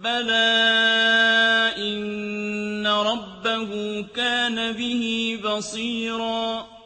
بَلَىٰ إِنَّ رَبَّهُ كَانَ بِهِ بَصِيرًا